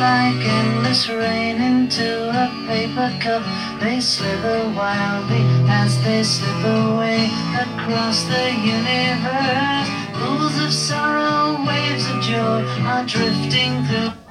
like endless rain into a paper cup. They slither wildly as they slip away across the universe. Pools of sorrow, waves of joy are drifting through.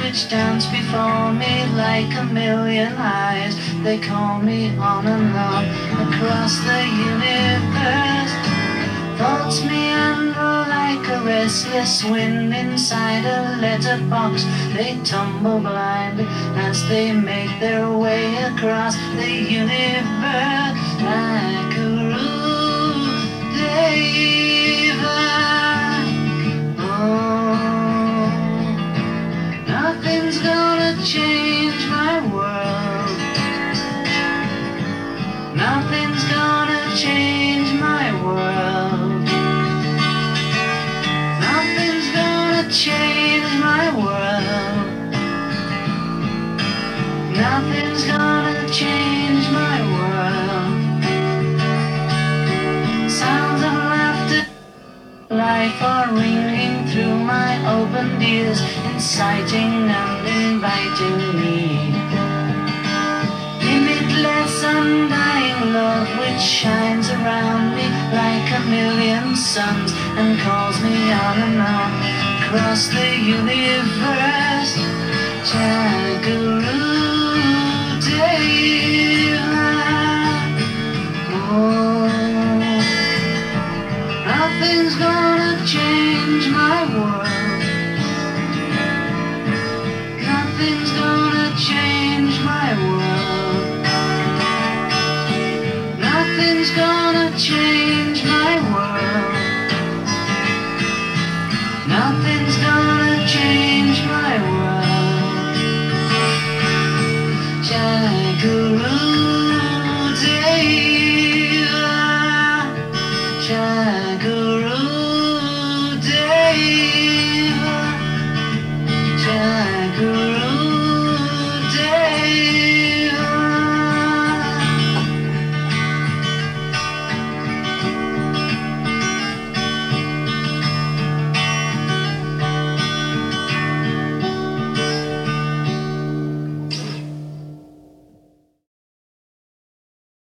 Which dance before me like a million eyes. They call me on and on across the universe. Thoughts meander like a restless wind inside a letterbox. They tumble blind as they make their way across the universe change my world. Nothing's gonna change my world. Nothing's gonna change my world. Nothing's ringing through my open ears, inciting and inviting me. Limitless, undying love which shines around me like a million suns and calls me on and on across the universe. Jai guru nothing's gonna change my world. Nothing's gonna change my world. Nothing's gonna change my world. Nothing's gonna change my world. Jai guru